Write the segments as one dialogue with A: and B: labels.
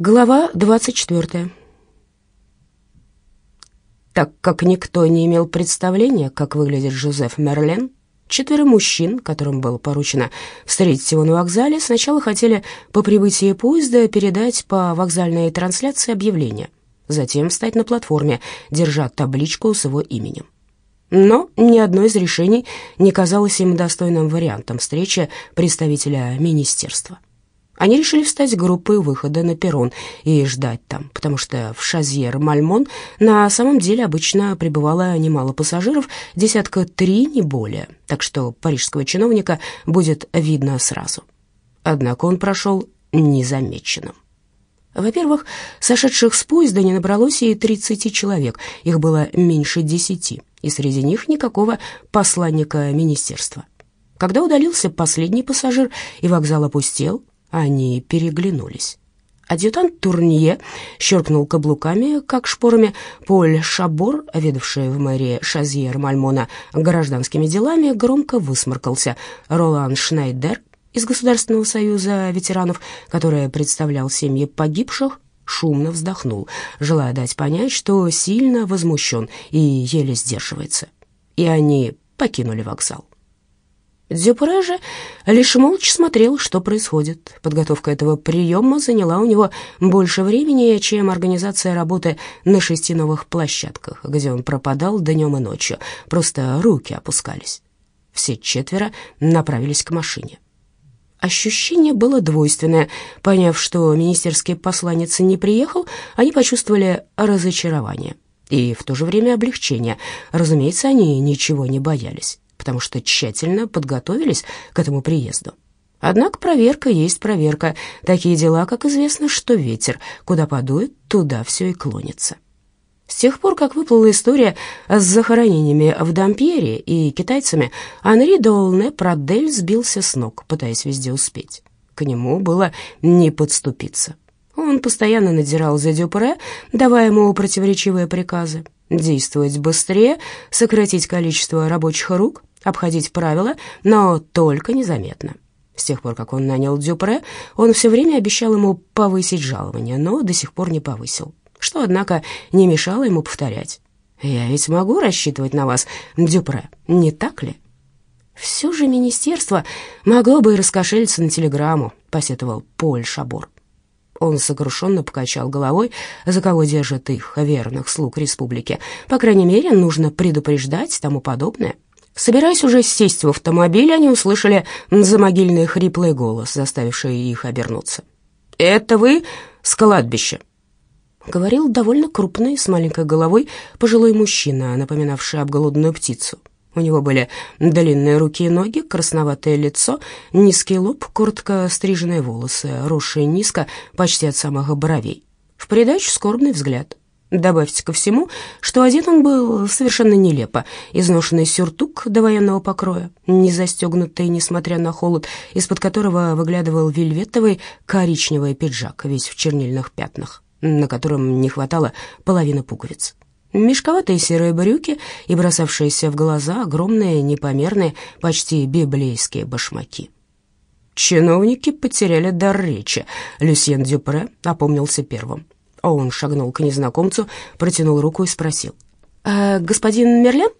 A: Глава 24. Так как никто не имел представления, как выглядит Жозеф Мерлен, четверо мужчин, которым было поручено встретить его на вокзале, сначала хотели по прибытии поезда передать по вокзальной трансляции объявление, затем встать на платформе, держа табличку с его именем. Но ни одно из решений не казалось им достойным вариантом встречи представителя министерства. Они решили встать группой у выхода на перрон и ждать там, потому что в Шазьер-Мальмон на самом деле обычно прибывало немало пассажиров, десятка три, не более, так что парижского чиновника будет видно сразу. Однако он прошел незамеченным. Во-первых, сошедших с поезда не набралось и 30 человек, их было меньше десяти, и среди них никакого посланника министерства. Когда удалился последний пассажир и вокзал опустел, они переглянулись. Адъютант Турнье щелкнул каблуками, как шпорами. Поль Шабор, ведавший в мэрии Шазьер Мальмона гражданскими делами, громко высморкался. Ролан Шнайдер из Государственного союза ветеранов, который представлял семьи погибших, шумно вздохнул, желая дать понять, что сильно возмущен и еле сдерживается. И они покинули вокзал. Дюпре же лишь молча смотрел, что происходит. Подготовка этого приема заняла у него больше времени, чем организация работы на шести новых площадках, где он пропадал днем и ночью, просто руки опускались. Все четверо направились к машине. Ощущение было двойственное. Поняв, что министерский посланец не приехал, они почувствовали разочарование и в то же время облегчение. Разумеется, они ничего не боялись потому что тщательно подготовились к этому приезду. Однако проверка есть проверка. Такие дела, как известно, что ветер, куда подует, туда все и клонится. С тех пор, как выплыла история с захоронениями в Дампьере и китайцами, Анри Долне Прадель сбился с ног, пытаясь везде успеть. К нему было не подступиться. Он постоянно надзирал за Дюпре, давая ему противоречивые приказы. Действовать быстрее, сократить количество рабочих рук, обходить правила, но только незаметно. С тех пор, как он нанял Дюпре, он все время обещал ему повысить жалование, но до сих пор не повысил, что, однако, не мешало ему повторять. «Я ведь могу рассчитывать на вас, Дюпре, не так ли?» «Все же министерство могло бы и раскошелиться на телеграмму», — посетовал Поль Шабор. Он сокрушенно покачал головой, за кого держат их верных слуг республики. По крайней мере, нужно предупреждать тому подобное. Собираясь уже сесть в автомобиль, они услышали замогильный хриплый голос, заставивший их обернуться. «Это вы с кладбища?» Говорил довольно крупный, с маленькой головой, пожилой мужчина, напоминавший обголодную птицу. У него были длинные руки и ноги, красноватое лицо, низкий лоб, коротко стриженные волосы, росшие низко, почти от самых бровей. В придачу скорбный взгляд. Добавьте ко всему, что одет он был совершенно нелепо. Изношенный сюртук до военного покроя, не застегнутый, несмотря на холод, из-под которого выглядывал вельветовый коричневый пиджак, весь в чернильных пятнах, на котором не хватало половины пуговиц. Мешковатые серые брюки и бросавшиеся в глаза огромные, непомерные, почти библейские башмаки. Чиновники потеряли дар речи. Люсьен Дюпре опомнился первым. Он шагнул к незнакомцу, протянул руку и спросил. «А господин Мерлен?»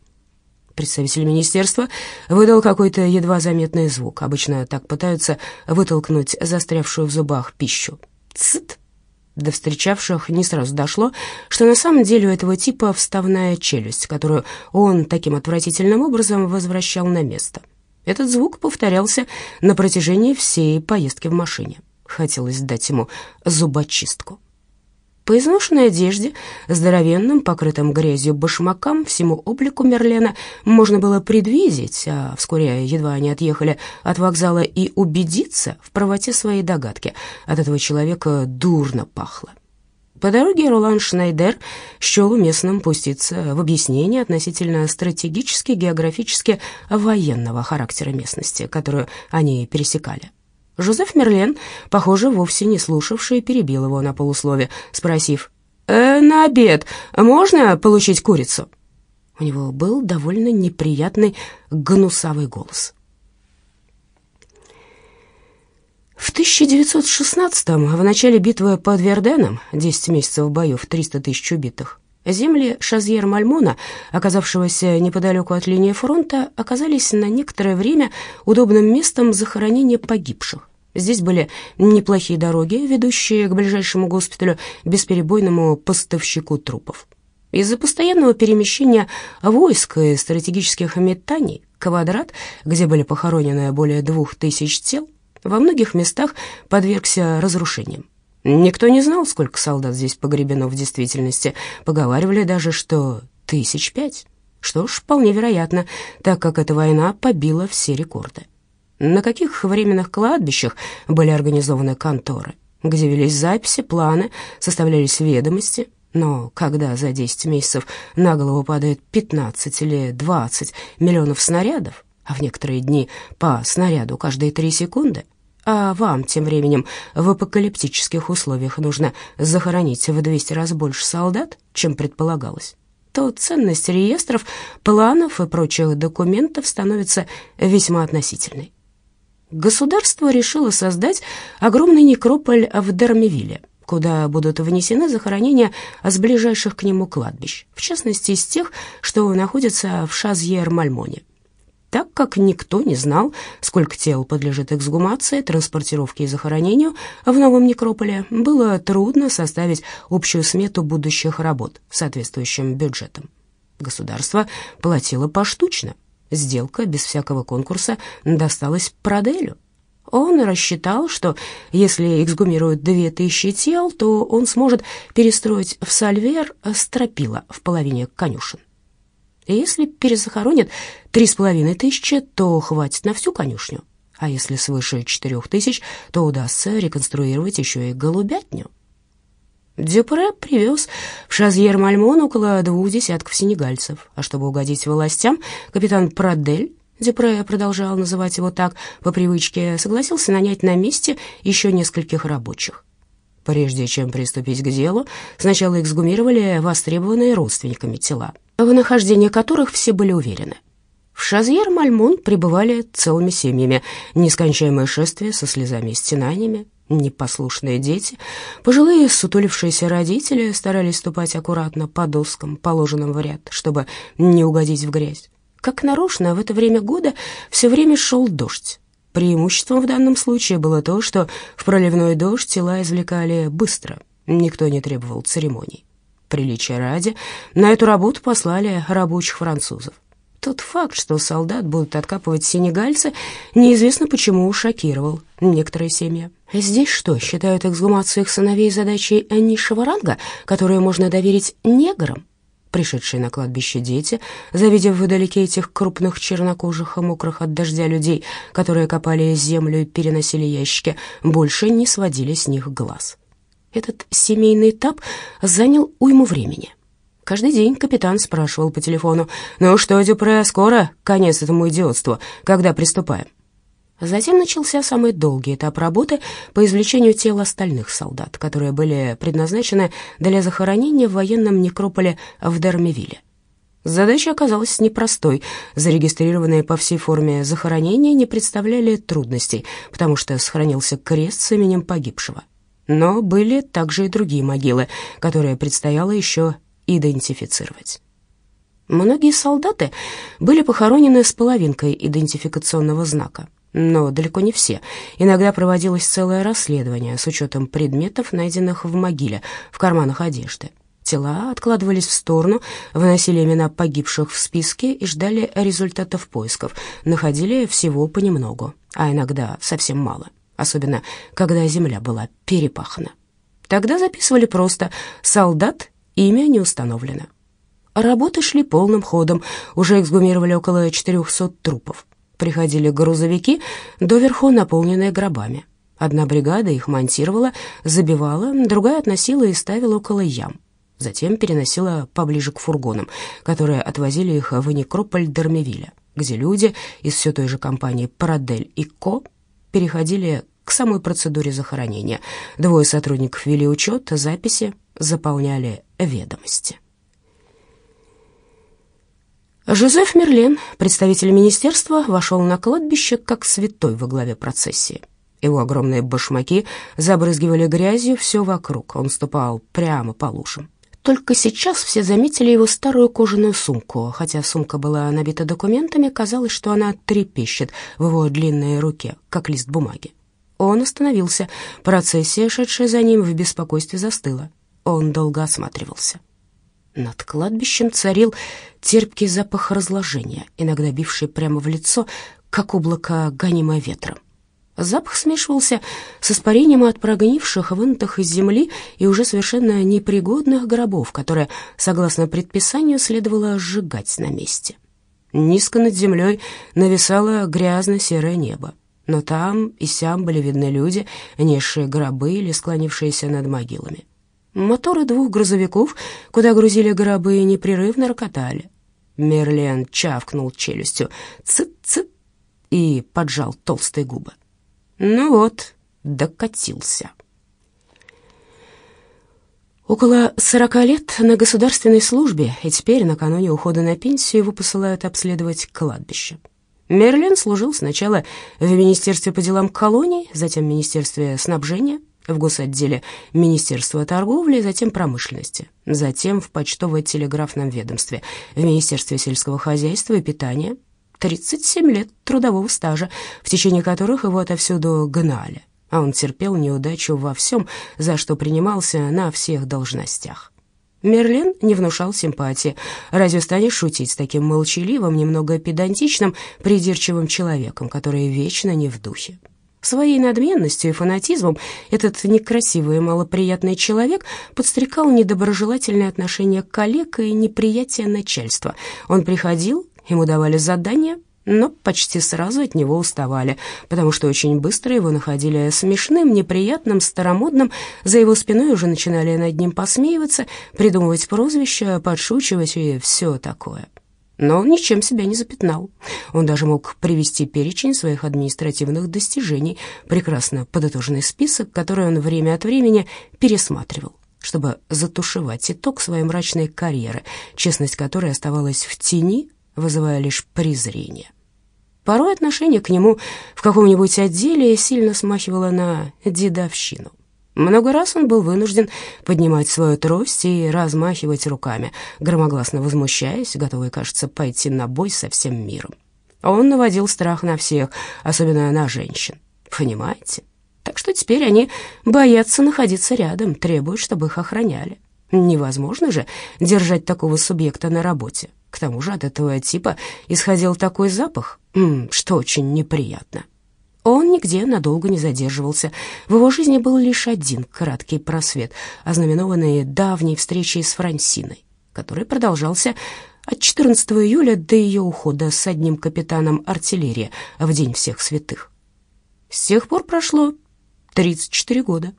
A: Представитель министерства выдал какой-то едва заметный звук. Обычно так пытаются вытолкнуть застрявшую в зубах пищу. «Цит!» До встречавших не сразу дошло, что на самом деле у этого типа вставная челюсть, которую он таким отвратительным образом возвращал на место. Этот звук повторялся на протяжении всей поездки в машине. Хотелось дать ему зубочистку. По изношенной одежде, здоровенным, покрытым грязью башмакам, всему облику Мерлена можно было предвидеть, а вскоре едва они отъехали от вокзала и убедиться в правоте своей догадки. От этого человека дурно пахло. По дороге Ролан Шнайдер счел уместным пуститься в объяснение относительно стратегически, географически военного характера местности, которую они пересекали. Жозеф Мерлен, похоже, вовсе не слушавший, перебил его на полуслове, спросив, «Э, «На обед можно получить курицу?» У него был довольно неприятный гнусавый голос. В 1916-м, в начале битвы под Верденом, 10 месяцев боев, 300 тысяч убитых, земли Шазьер-Мальмона, оказавшегося неподалеку от линии фронта, оказались на некоторое время удобным местом захоронения погибших. Здесь были неплохие дороги, ведущие к ближайшему госпиталю, бесперебойному поставщику трупов. Из-за постоянного перемещения войск и стратегических метаний Квадрат, где были похоронены более двух тысяч тел, во многих местах подвергся разрушениям. Никто не знал, сколько солдат здесь погребено в действительности. Поговаривали даже, что тысяч пять. Что ж, вполне вероятно, так как эта война побила все рекорды. На каких временных кладбищах были организованы конторы, где велись записи, планы, составлялись ведомости, но когда за 10 месяцев на голову падает 15 или 20 миллионов снарядов, а в некоторые дни по снаряду каждые три секунды, а вам тем временем в апокалиптических условиях нужно захоронить в 200 раз больше солдат, чем предполагалось, то ценность реестров, планов и прочих документов становится весьма относительной. Государство решило создать огромный некрополь в Дермивиле, куда будут внесены захоронения с ближайших к нему кладбищ, в частности, из тех, что находятся в Шазьер-Мальмоне. Так как никто не знал, сколько тел подлежит эксгумации, транспортировке и захоронению в новом некрополе, было трудно составить общую смету будущих работ соответствующим бюджетом. Государство платило поштучно. Сделка без всякого конкурса досталась Проделю. Он рассчитал, что если эксгумируют две тысячи тел, то он сможет перестроить в Сальвер стропила в половине конюшен. Если перезахоронят три с половиной тысячи, то хватит на всю конюшню. А если свыше четырех тысяч, то удастся реконструировать еще и голубятню. Дюпре привез в Шазьер-Мальмон около двух десятков сенегальцев, а чтобы угодить властям, капитан Прадель, Дюпре продолжал называть его так по привычке, согласился нанять на месте еще нескольких рабочих. Прежде чем приступить к делу, сначала эксгумировали востребованные родственниками тела, в нахождении которых все были уверены. В Шазьер-Мальмон пребывали целыми семьями, нескончаемое шествие со слезами и стенаниями, непослушные дети, пожилые сутулившиеся родители старались ступать аккуратно по доскам, положенным в ряд, чтобы не угодить в грязь. Как нарочно, в это время года все время шел дождь. Преимуществом в данном случае было то, что в проливной дождь тела извлекали быстро, никто не требовал церемоний. Приличия ради, на эту работу послали рабочих французов. Тот факт, что солдат будут откапывать сенегальцы, неизвестно почему шокировал некоторые семьи. Здесь что, считают эксгумацию их сыновей задачей низшего ранга, которую можно доверить неграм? Пришедшие на кладбище дети, завидев вдалеке этих крупных чернокожих и мокрых от дождя людей, которые копали землю и переносили ящики, больше не сводили с них глаз. Этот семейный этап занял уйму времени. Каждый день капитан спрашивал по телефону, «Ну что, Дюпре, скоро конец этому идиотству? Когда приступаем?» Затем начался самый долгий этап работы по извлечению тел остальных солдат, которые были предназначены для захоронения в военном некрополе в Дермивиле. Задача оказалась непростой. Зарегистрированные по всей форме захоронения не представляли трудностей, потому что сохранился крест с именем погибшего. Но были также и другие могилы, которые предстояло еще идентифицировать. Многие солдаты были похоронены с половинкой идентификационного знака, но далеко не все. Иногда проводилось целое расследование с учетом предметов, найденных в могиле, в карманах одежды. Тела откладывались в сторону, выносили имена погибших в списке и ждали результатов поисков. Находили всего понемногу, а иногда совсем мало, особенно когда земля была перепахана. Тогда записывали просто «солдат, имя не установлено». Работы шли полным ходом, уже эксгумировали около 400 трупов. Приходили грузовики, доверху наполненные гробами. Одна бригада их монтировала, забивала, другая относила и ставила около ям. Затем переносила поближе к фургонам, которые отвозили их в некрополь Дермевиля, где люди из все той же компании «Парадель» и «Ко» переходили к самой процедуре захоронения. Двое сотрудников вели учет, записи, заполняли ведомости. Жозеф Мерлен, представитель министерства, вошел на кладбище как святой во главе процессии. Его огромные башмаки забрызгивали грязью все вокруг. Он ступал прямо по лужам. Только сейчас все заметили его старую кожаную сумку. Хотя сумка была набита документами, казалось, что она трепещет в его длинной руке, как лист бумаги. Он остановился. Процессия, шедшая за ним, в беспокойстве застыла. Он долго осматривался. Над кладбищем царил терпкий запах разложения, иногда бивший прямо в лицо, как облако, гонимое ветром. Запах смешивался с испарением от прогнивших, вынутых из земли и уже совершенно непригодных гробов, которые, согласно предписанию, следовало сжигать на месте. Низко над землей нависало грязно-серое небо, но там и сям были видны люди, несшие гробы или склонившиеся над могилами. Моторы двух грузовиков, куда грузили гробы, непрерывно рокотали. Мерлен чавкнул челюстью «цыт-цыт» и поджал толстые губы. Ну вот, докатился. Около сорока лет на государственной службе, и теперь, накануне ухода на пенсию, его посылают обследовать кладбище. Мерлен служил сначала в Министерстве по делам колоний, затем в Министерстве снабжения, в госотделе Министерства торговли, затем промышленности, затем в почтово-телеграфном ведомстве, в Министерстве сельского хозяйства и питания, 37 лет трудового стажа, в течение которых его отовсюду гнали, а он терпел неудачу во всем, за что принимался на всех должностях. Мерлин не внушал симпатии. Разве станешь шутить с таким молчаливым, немного педантичным, придирчивым человеком, который вечно не в духе? Своей надменностью и фанатизмом этот некрасивый и малоприятный человек подстрекал недоброжелательное отношение коллег и неприятие начальства. Он приходил, Ему давали задания, но почти сразу от него уставали, потому что очень быстро его находили смешным, неприятным, старомодным, за его спиной уже начинали над ним посмеиваться, придумывать прозвища, подшучивать и все такое. Но он ничем себя не запятнал. Он даже мог привести перечень своих административных достижений, прекрасно подытоженный список, который он время от времени пересматривал чтобы затушевать итог своей мрачной карьеры, честность которой оставалась в тени вызывая лишь презрение. Порой отношение к нему в каком-нибудь отделе сильно смахивало на дедовщину. Много раз он был вынужден поднимать свою трость и размахивать руками, громогласно возмущаясь, готовый, кажется, пойти на бой со всем миром. Он наводил страх на всех, особенно на женщин. Понимаете? Так что теперь они боятся находиться рядом, требуют, чтобы их охраняли. Невозможно же держать такого субъекта на работе. К тому же от этого типа исходил такой запах, что очень неприятно. Он нигде надолго не задерживался. В его жизни был лишь один краткий просвет, ознаменованный давней встречей с Франсиной, который продолжался от 14 июля до ее ухода с одним капитаном артиллерии в День всех святых. С тех пор прошло 34 года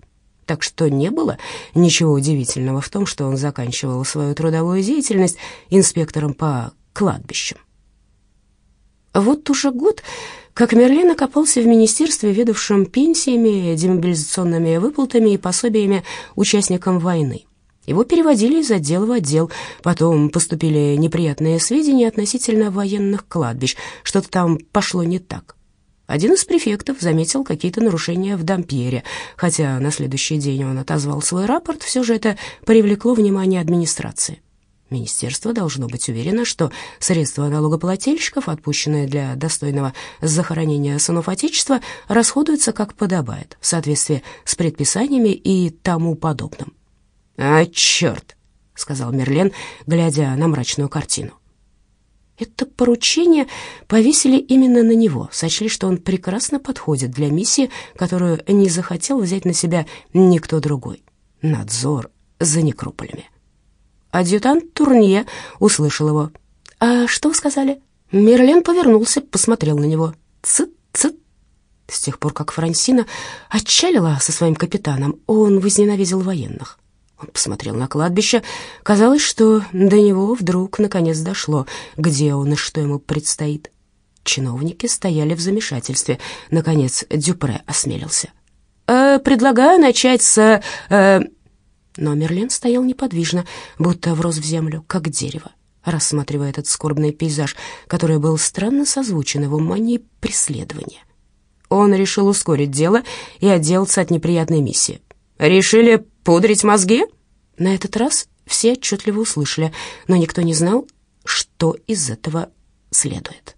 A: так что не было ничего удивительного в том, что он заканчивал свою трудовую деятельность инспектором по кладбищам. Вот уже год, как Мерлин окопался в министерстве, ведавшем пенсиями, демобилизационными выплатами и пособиями участникам войны. Его переводили из отдела в отдел, потом поступили неприятные сведения относительно военных кладбищ, что-то там пошло не так. Один из префектов заметил какие-то нарушения в Дампьере, хотя на следующий день он отозвал свой рапорт, все же это привлекло внимание администрации. Министерство должно быть уверено, что средства налогоплательщиков, отпущенные для достойного захоронения сынов Отечества, расходуются как подобает, в соответствии с предписаниями и тому подобным. «А, черт!» — сказал Мерлен, глядя на мрачную картину. Это поручение повесили именно на него, сочли, что он прекрасно подходит для миссии, которую не захотел взять на себя никто другой. Надзор за некрополями. Адъютант Турнье услышал его. «А что вы сказали?» Мерлен повернулся, посмотрел на него. «Цыт-цыт». С тех пор, как Франсина отчалила со своим капитаном, он возненавидел военных. Он посмотрел на кладбище. Казалось, что до него вдруг наконец дошло, где он и что ему предстоит. Чиновники стояли в замешательстве. Наконец Дюпре осмелился. «Э, «Предлагаю начать с...» э... Но Мерлин стоял неподвижно, будто врос в землю, как дерево, рассматривая этот скорбный пейзаж, который был странно созвучен его манией преследования. он решил ускорить дело и отделаться от неприятной миссии. «Решили пудрить мозги?» На этот раз все отчетливо услышали, но никто не знал, что из этого следует.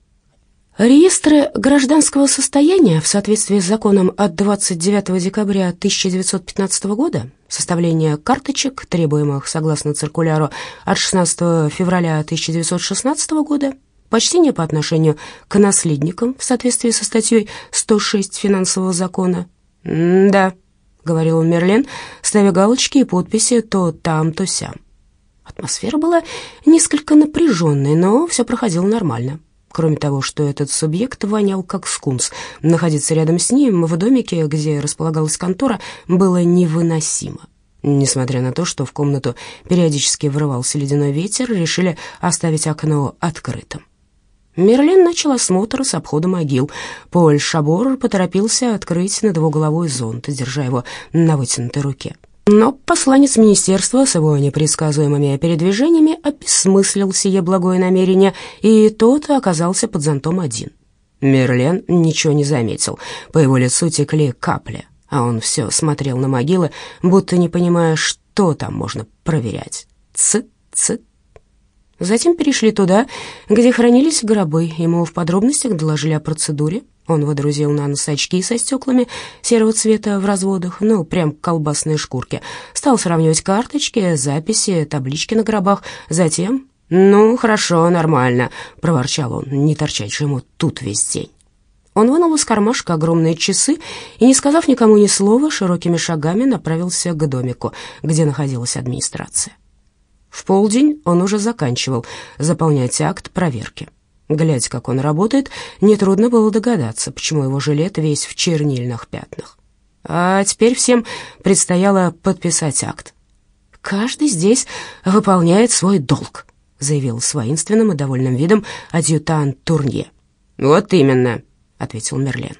A: Реестры гражданского состояния в соответствии с законом от 29 декабря 1915 года, составление карточек, требуемых согласно циркуляру от 16 февраля 1916 года, почтение по отношению к наследникам в соответствии со статьей 106 финансового закона. «Да», — говорил Мерлен, ставя галочки и подписи то там, то сям. Атмосфера была несколько напряженной, но все проходило нормально. Кроме того, что этот субъект вонял как скунс, находиться рядом с ним в домике, где располагалась контора, было невыносимо. Несмотря на то, что в комнату периодически врывался ледяной ветер, решили оставить окно открытым. Мерлин начал осмотр с обхода могил. Поль Шабор поторопился открыть над его головой зонт, держа его на вытянутой руке. Но посланец министерства с его непредсказуемыми передвижениями обесмыслил сие благое намерение, и тот оказался под зонтом один. Мерлен ничего не заметил, по его лицу текли капли, а он все смотрел на могилы, будто не понимая, что там можно проверять. Ц, ц, Затем перешли туда, где хранились гробы. Ему в подробностях доложили о процедуре. Он водрузил на нос очки со стеклами серого цвета в разводах, ну, прям колбасные шкурки. Стал сравнивать карточки, записи, таблички на гробах. Затем... «Ну, хорошо, нормально», — проворчал он, — «не торчать же ему тут весь день». Он вынул из кармашка огромные часы и, не сказав никому ни слова, широкими шагами направился к домику, где находилась администрация. В полдень он уже заканчивал заполнять акт проверки. Глядя, как он работает, нетрудно было догадаться, почему его жилет весь в чернильных пятнах. А теперь всем предстояло подписать акт. «Каждый здесь выполняет свой долг», — заявил с воинственным и довольным видом адъютант Турнье. «Вот именно», — ответил Мерлен.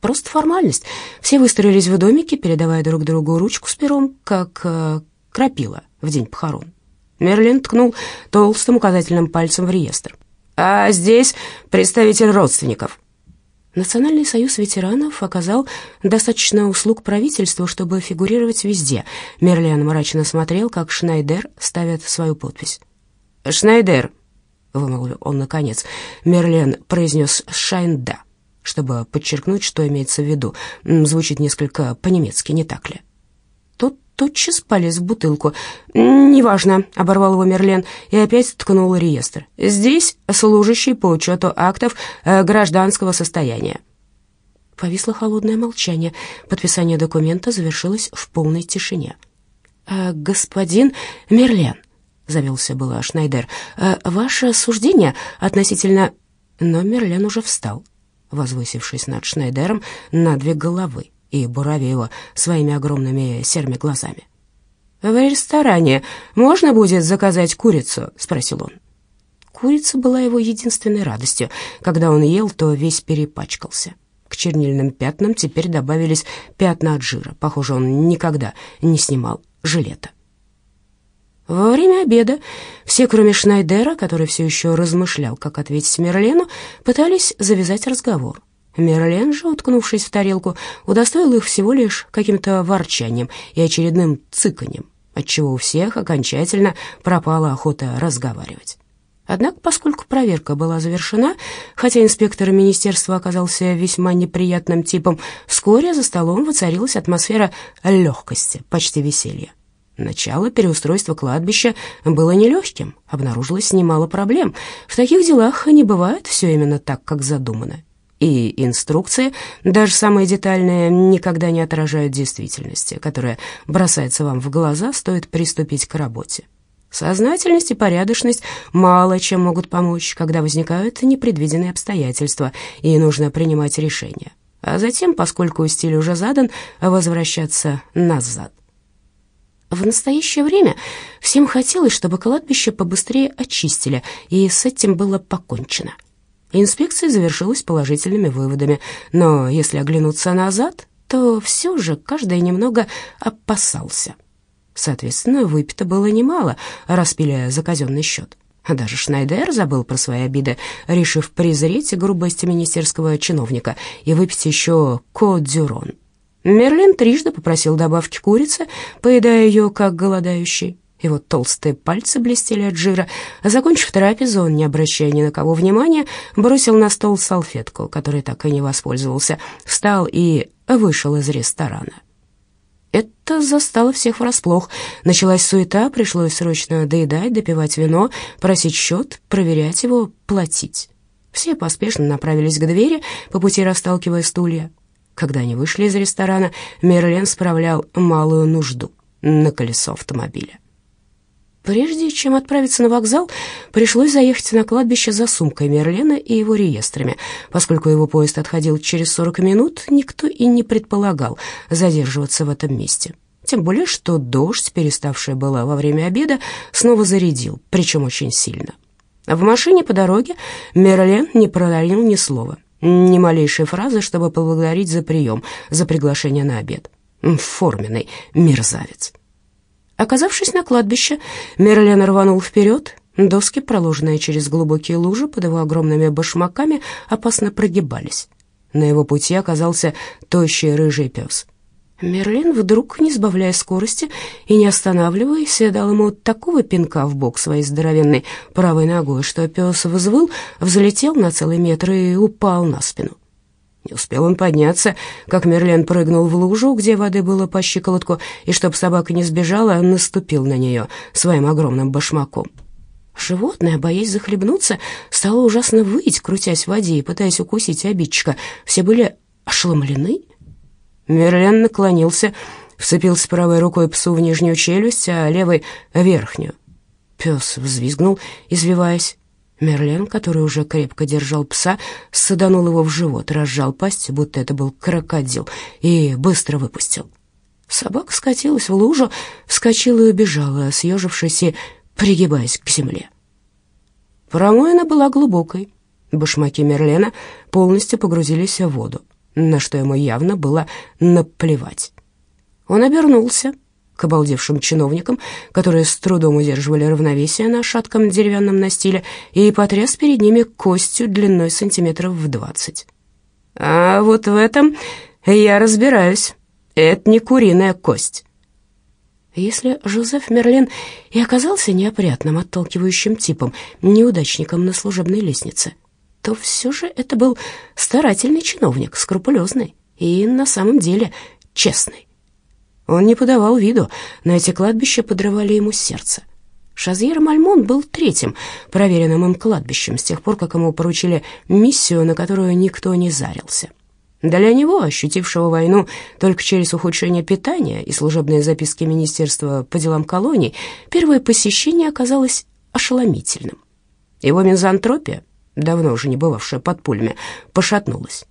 A: «Просто формальность. Все выстроились в домике, передавая друг другу ручку с пером, как э, крапила в день похорон. Мерлин ткнул толстым указательным пальцем в реестр. «А здесь представитель родственников». Национальный союз ветеранов оказал достаточно услуг правительству, чтобы фигурировать везде. Мерлин мрачно смотрел, как Шнайдер ставит свою подпись. «Шнайдер», — вымолвил он наконец, Мерлин произнес «Шайнда», чтобы подчеркнуть, что имеется в виду. Звучит несколько по-немецки, не так ли? Тотчас полез в бутылку. «Неважно», — оборвал его Мерлен и опять ткнул реестр. «Здесь служащий по учету актов э, гражданского состояния». Повисло холодное молчание. Подписание документа завершилось в полной тишине. «Э, «Господин Мерлен», — завелся было Шнайдер, э, «ваше суждение относительно...» Но Мерлен уже встал, возвысившись над Шнайдером на две головы и буравя его своими огромными серыми глазами. «В ресторане можно будет заказать курицу?» — спросил он. Курица была его единственной радостью. Когда он ел, то весь перепачкался. К чернильным пятнам теперь добавились пятна от жира. Похоже, он никогда не снимал жилета. Во время обеда все, кроме Шнайдера, который все еще размышлял, как ответить Мерлену, пытались завязать разговор. Мерлен же, уткнувшись в тарелку, удостоил их всего лишь каким-то ворчанием и очередным цыканьем, отчего у всех окончательно пропала охота разговаривать. Однако, поскольку проверка была завершена, хотя инспектор министерства оказался весьма неприятным типом, вскоре за столом воцарилась атмосфера легкости, почти веселья. Начало переустройства кладбища было нелегким, обнаружилось немало проблем. В таких делах не бывает все именно так, как задумано и инструкции, даже самые детальные, никогда не отражают действительности, которая бросается вам в глаза, стоит приступить к работе. Сознательность и порядочность мало чем могут помочь, когда возникают непредвиденные обстоятельства, и нужно принимать решения. А затем, поскольку стиль уже задан, возвращаться назад. В настоящее время всем хотелось, чтобы кладбище побыстрее очистили, и с этим было покончено. Инспекция завершилась положительными выводами, но если оглянуться назад, то все же каждый немного опасался. Соответственно, выпито было немало, распиляя за казенный счет. Даже Шнайдер забыл про свои обиды, решив презреть грубость министерского чиновника и выпить еще кот-дюрон. Мерлин трижды попросил добавки курицы, поедая ее как голодающий. Его толстые пальцы блестели от жира. Закончив трапезу, он, не обращая ни на кого внимания, бросил на стол салфетку, которой так и не воспользовался, встал и вышел из ресторана. Это застало всех врасплох. Началась суета, пришлось срочно доедать, допивать вино, просить счет, проверять его, платить. Все поспешно направились к двери, по пути расталкивая стулья. Когда они вышли из ресторана, Мерлен справлял малую нужду на колесо автомобиля. Прежде чем отправиться на вокзал, пришлось заехать на кладбище за сумкой Мерлена и его реестрами. Поскольку его поезд отходил через 40 минут, никто и не предполагал задерживаться в этом месте. Тем более, что дождь, переставший было во время обеда, снова зарядил, причем очень сильно. В машине по дороге Мерлен не пролил ни слова, ни малейшей фразы, чтобы поблагодарить за прием, за приглашение на обед. Форменный мерзавец. Оказавшись на кладбище, Мерлен рванул вперед. Доски, проложенные через глубокие лужи под его огромными башмаками, опасно прогибались. На его пути оказался тощий рыжий пес. Мерлин вдруг, не сбавляя скорости и не останавливаясь, дал ему такого пинка в бок своей здоровенной правой ногой, что пес взвыл, взлетел на целый метр и упал на спину. Не успел он подняться, как Мерлен прыгнул в лужу, где воды было по щиколотку, и, чтобы собака не сбежала, наступил на нее своим огромным башмаком. Животное, боясь захлебнуться, стало ужасно выть, крутясь в воде и пытаясь укусить обидчика. Все были ошеломлены. Мерлен наклонился, вцепился правой рукой псу в нижнюю челюсть, а левой — верхнюю. Пес взвизгнул, извиваясь. Мерлен, который уже крепко держал пса, саданул его в живот, разжал пасть, будто это был крокодил, и быстро выпустил. Собака скатилась в лужу, вскочила и убежала, съежившись и пригибаясь к земле. Промоина была глубокой. Башмаки Мерлена полностью погрузились в воду, на что ему явно было наплевать. Он обернулся, к обалдевшим чиновникам, которые с трудом удерживали равновесие на шатком деревянном настиле, и потряс перед ними костью длиной сантиметров в двадцать. «А вот в этом я разбираюсь. Это не куриная кость». Если Жозеф Мерлен и оказался неопрятным, отталкивающим типом, неудачником на служебной лестнице, то все же это был старательный чиновник, скрупулезный и на самом деле честный. Он не подавал виду, но эти кладбища подрывали ему сердце. Шазьер Мальмон был третьим проверенным им кладбищем с тех пор, как ему поручили миссию, на которую никто не зарился. Для него, ощутившего войну только через ухудшение питания и служебные записки Министерства по делам колоний, первое посещение оказалось ошеломительным. Его мизантропия, давно уже не бывавшая под пулями, пошатнулась.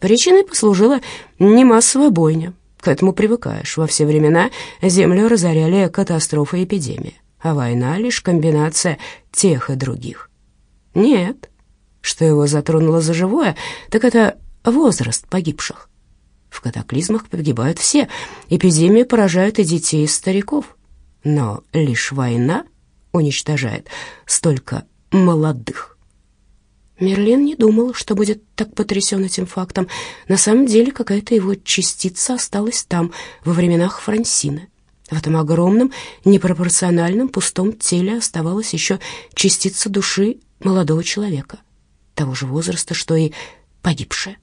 A: Причиной послужила не массовая бойня, к этому привыкаешь. Во все времена землю разоряли катастрофы и эпидемии, а война — лишь комбинация тех и других. Нет, что его затронуло за живое, так это возраст погибших. В катаклизмах погибают все, эпидемии поражают и детей, и стариков. Но лишь война уничтожает столько молодых. Мерлин не думал, что будет так потрясен этим фактом. На самом деле какая-то его частица осталась там, во временах Франсины. В этом огромном, непропорциональном, пустом теле оставалась еще частица души молодого человека, того же возраста, что и погибшая.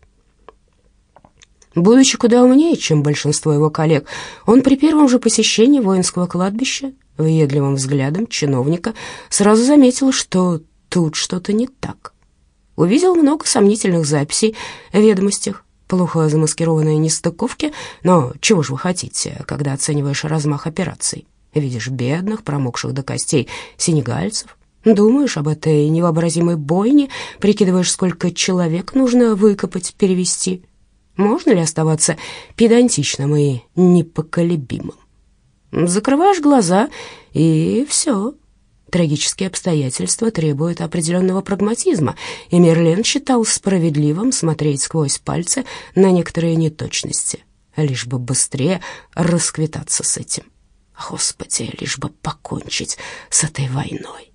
A: Будучи куда умнее, чем большинство его коллег, он при первом же посещении воинского кладбища, въедливым взглядом чиновника, сразу заметил, что тут что-то не так. Увидел много сомнительных записей в ведомостях, плохо замаскированные нестыковки, но чего же вы хотите, когда оцениваешь размах операций? Видишь бедных, промокших до костей сенегальцев, думаешь об этой невообразимой бойне, прикидываешь, сколько человек нужно выкопать, перевести. Можно ли оставаться педантичным и непоколебимым? Закрываешь глаза, и все, Трагические обстоятельства требуют определенного прагматизма, и Мерлен считал справедливым смотреть сквозь пальцы на некоторые неточности, лишь бы быстрее расквитаться с этим. Господи, лишь бы покончить с этой войной.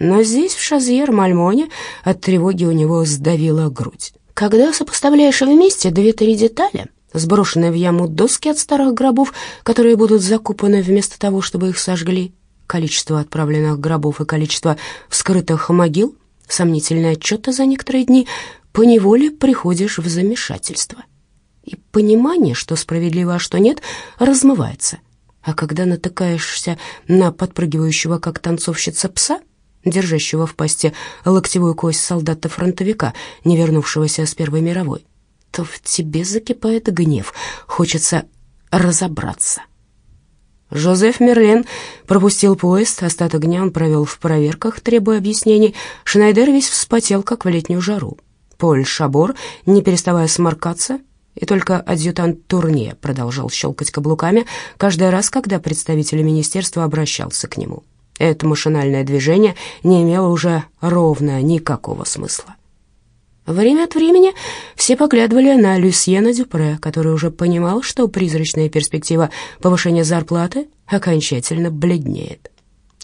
A: Но здесь, в Шазьер-Мальмоне, от тревоги у него сдавила грудь. Когда сопоставляешь вместе две-три детали, сброшенные в яму доски от старых гробов, которые будут закупаны вместо того, чтобы их сожгли, количество отправленных гробов и количество вскрытых могил, сомнительные отчеты за некоторые дни, поневоле приходишь в замешательство. И понимание, что справедливо, а что нет, размывается. А когда натыкаешься на подпрыгивающего, как танцовщица, пса, держащего в пасти локтевую кость солдата-фронтовика, не вернувшегося с Первой мировой, то в тебе закипает гнев, хочется разобраться. Жозеф Мерлен пропустил поезд, остаток дня он провел в проверках, требуя объяснений. Шнайдер весь вспотел, как в летнюю жару. Поль Шабор, не переставая сморкаться, и только адъютант Турне продолжал щелкать каблуками каждый раз, когда представитель министерства обращался к нему. Это машинальное движение не имело уже ровно никакого смысла. Время от времени все поглядывали на Люсьена Дюпре, который уже понимал, что призрачная перспектива повышения зарплаты окончательно бледнеет.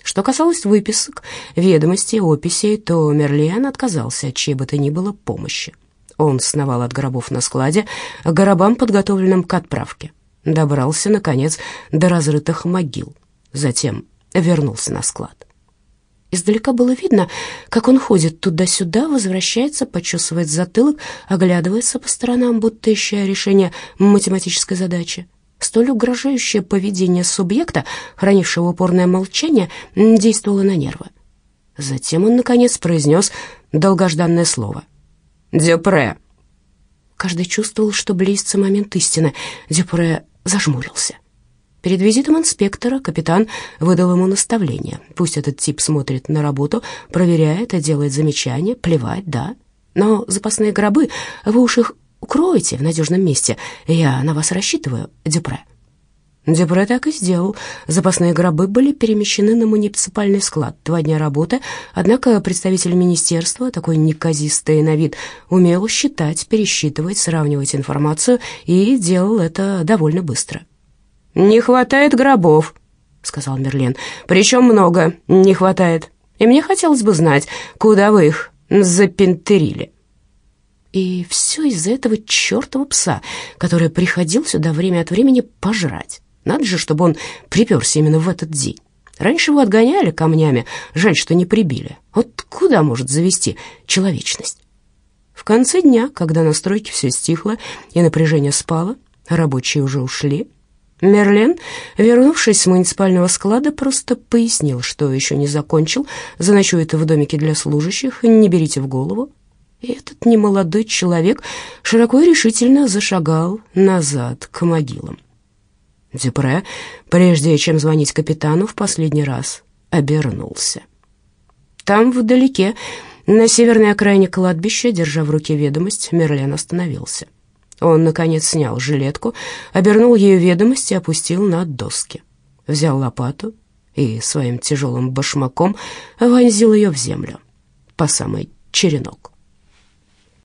A: Что касалось выписок, ведомостей, описей, то Мерлиан отказался от чьей бы то ни было помощи. Он сновал от гробов на складе, к гробам, подготовленным к отправке. Добрался, наконец, до разрытых могил. Затем вернулся на склад. Издалека было видно, как он ходит туда-сюда, возвращается, почесывает затылок, оглядывается по сторонам, будто ища решение математической задачи. Столь угрожающее поведение субъекта, хранившего упорное молчание, действовало на нервы. Затем он, наконец, произнес долгожданное слово. «Дюпре!» Каждый чувствовал, что близится момент истины. Дюпре зажмурился. Перед визитом инспектора капитан выдал ему наставление. Пусть этот тип смотрит на работу, проверяет и делает замечания, плевать, да. Но запасные гробы, вы уж их укроете в надежном месте. Я на вас рассчитываю, Дюпре». Дюпре так и сделал. Запасные гробы были перемещены на муниципальный склад. Два дня работы, однако представитель министерства, такой неказистый на вид, умел считать, пересчитывать, сравнивать информацию и делал это довольно быстро. «Не хватает гробов», — сказал Мерлин. «Причем много не хватает. И мне хотелось бы знать, куда вы их запентерили». И все из-за этого чертова пса, который приходил сюда время от времени пожрать. Надо же, чтобы он приперся именно в этот день. Раньше его отгоняли камнями, жаль, что не прибили. Вот куда может завести человечность? В конце дня, когда на стройке все стихло и напряжение спало, рабочие уже ушли, Мерлен, вернувшись с муниципального склада, просто пояснил, что еще не закончил, заночует в домике для служащих, не берите в голову. И этот немолодой человек широко и решительно зашагал назад к могилам. Дюпре, прежде чем звонить капитану, в последний раз обернулся. Там, вдалеке, на северной окраине кладбища, держа в руке ведомость, Мерлен остановился. Он, наконец, снял жилетку, обернул ею ведомость и опустил на доски. Взял лопату и своим тяжелым башмаком вонзил ее в землю по самый черенок.